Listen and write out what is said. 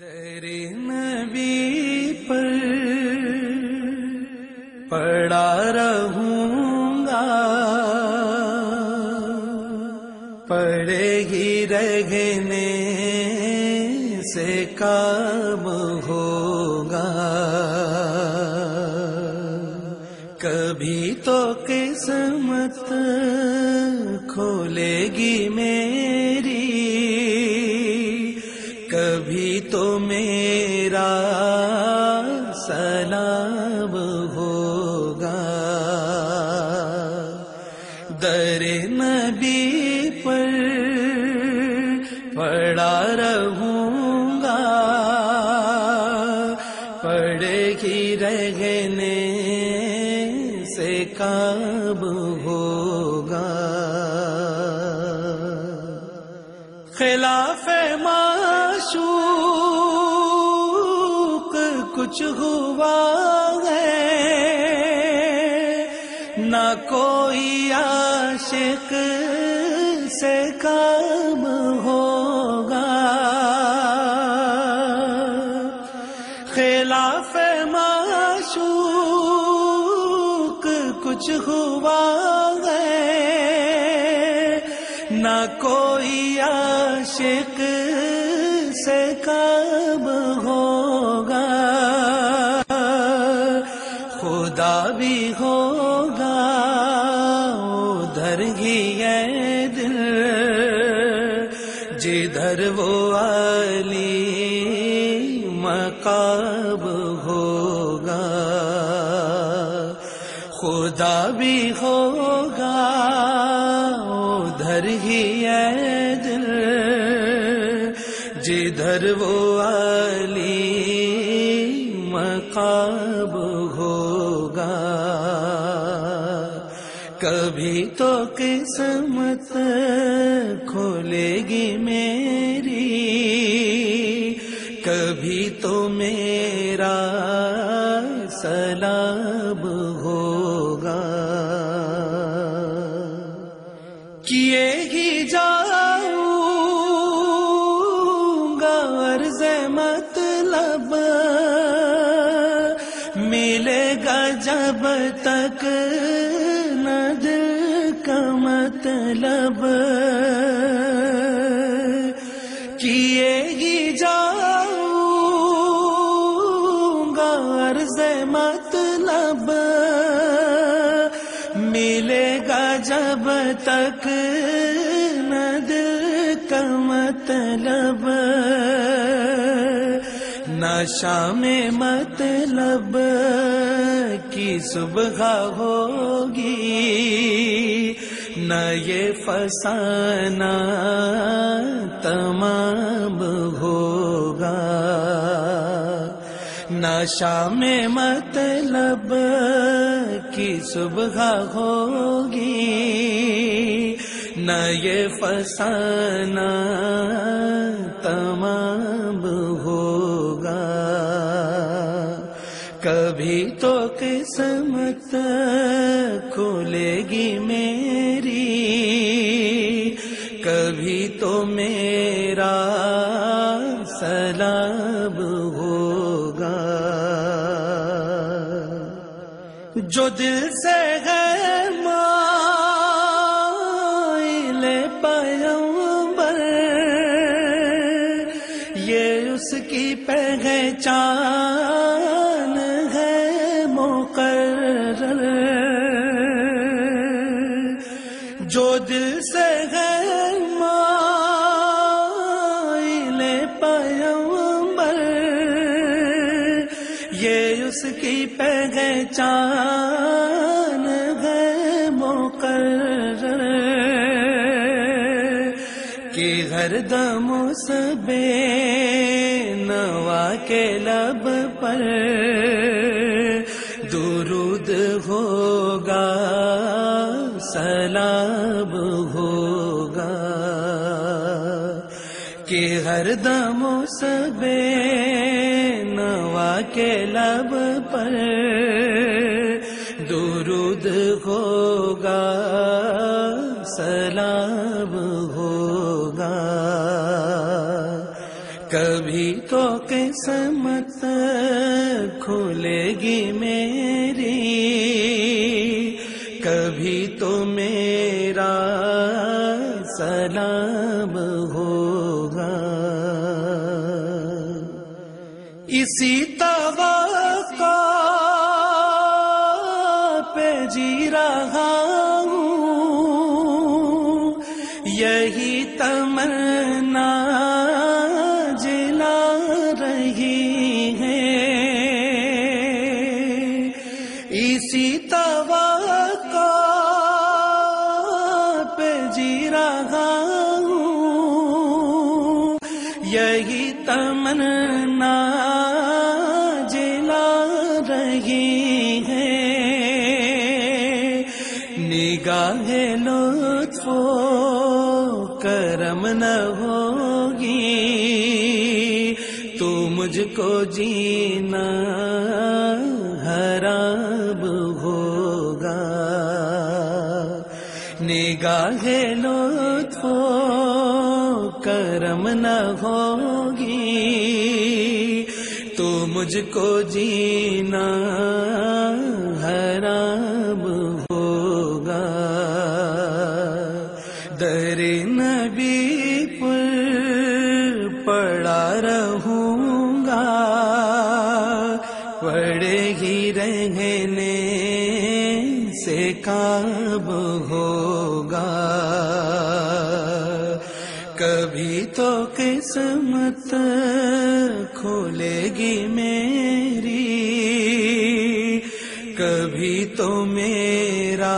در نبی پر پڑا رہوں گا۔ پڑے گی رہنے سے کام ہوگا۔ کبھی تو قسمت کھولے گی میری در نبی پر پڑا رہوں گا۔ پڑے گی رہنے سے کاب ہوگا۔ خلاف معشوق کچھ ہوا۔ نہ کوئی عاشق سے کام ہوگا۔ خلاف معشوق کچھ ہوا ہے۔ نہ کوئی عاشق سے کب ہوگا۔ خدا بھی ہوگا مقاب ہوگا۔ خدا بھی ہوگا، ادھر ہی ہے دل۔ جدھر وہ علی مقاب ہوگا۔ کبھی تو قسمت کھولے گی کیے ہی جاؤں گا عرض مطلب ملے گا جب تک نہ دل کا مطلب جب تک نہ دل کا مطلب نہ شام مطلب کی صبح ہوگی، نہ یہ فسانہ تمام ہوگا۔ نہ شام مطلب کی صبح ہوگی۔ نہ یہ فسانہ تمام ہوگا۔ کبھی تو قسمت کھولے گی میری۔ کبھی تو میرا سلام جو دل سے ہے مائل پیمبر یہ اس کی پہچان ہے، مقرر۔ جو دل سے ہے مائل پیمبر یہ اس کی پہچان کہ ہر دم اس نوا کے لب پر درود ہوگا، سلام ہوگا۔ کہ ہر دم اس بے نوا کے لب پر درود ہوگا، سلام کھلے گی میری۔ کبھی تو میرا سلام ہوگا۔ اسی توقع پہ جی رہا جی اسی توقع پہ جی رہا ہوں۔ یہی تمنا جلا رہی ہے۔ نگاہ لطف کرم نہ ہوگی۔ تو مجھ کو جینا نگاہ لطف و کرم نہ ہوگی تو مجھ کو جینا حرام رہنے سے کاب ہوگا؟ کبھی تو قسمت کھولے گی میری کبھی تو میرا